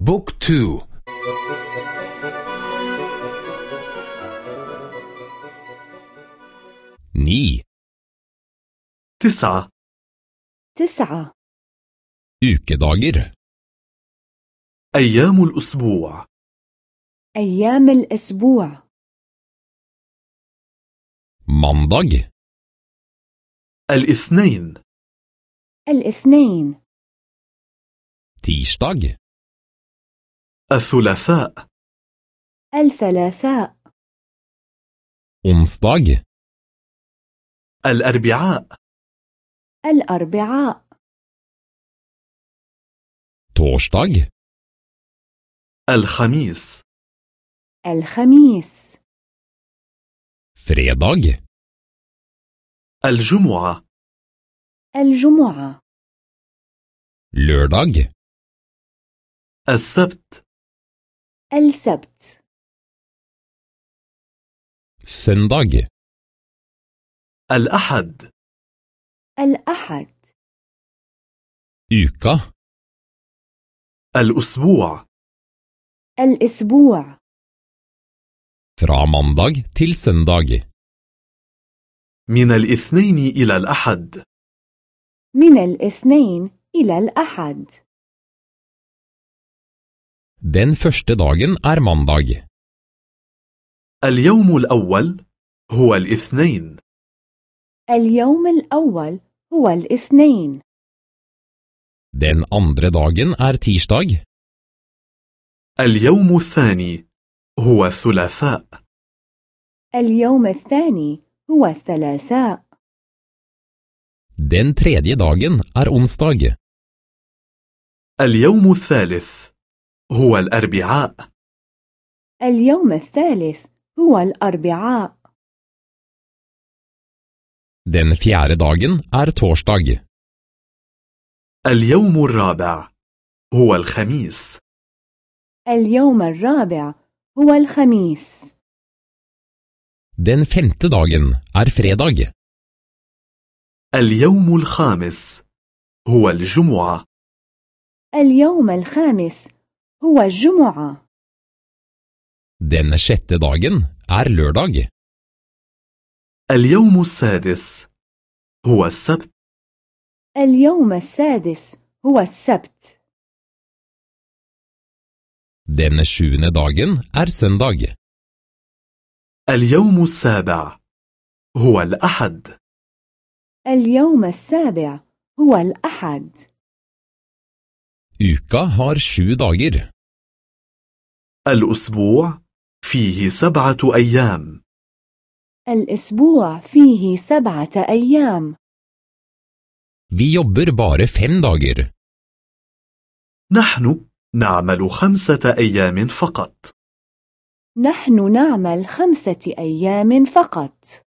بوك تو. ني. تسعة. تسعة. ukedager أيام الأسبوع. أيام الأسبوع. mandag الإثنين. الإثنين. tirsdag الثلاثاء. الثلاثاء. onsdag الأربعاء. الأربعاء. torsdag الخميس. الخميس. fredag الجمعة. الجمعة. lørdag السبت. السبت. søndag الأحد. الأحد. uka الأسبوع. الأسبوع. fra mandag til søndag من الاثنين إلى الأحد. من الاثنين إلى الأحد. Den første dagen er mandag. اليوم الأول هو الاثنين اليوم الأول هو الاثنين Den andre dagen er tirsdag. اليوم الثاني هو الثلاثاء اليوم الثاني هو الثلاثاء Den tredje dagen er onsdag. اليوم الثالث هو الأربعاء. اليوم الثالث هو الأربعاء. Den fjerde dagen er torsdag. اليوم الرابع هو الخميس. اليوم الرابع هو الخميس. Den femte dagen er fredag. اليوم الخامس هو الجمعة. اليوم الخامس هو الجمعة Den sjette dagen er lørdag. اليوم السادس. هو السبت. اليوم السادس هو السبت. Den sjuende dagen er søndag. اليوم السابع. هو الأحد. اليوم السابع هو الأحد. Uka har sju dager. الأسبوع فيه سبعة أيام الأسبوع فيه سبعة أيام Vi jobber bare fem dager. نحن نعمل خمسة أيام فقط نحن نعمل خمسة أيام فقط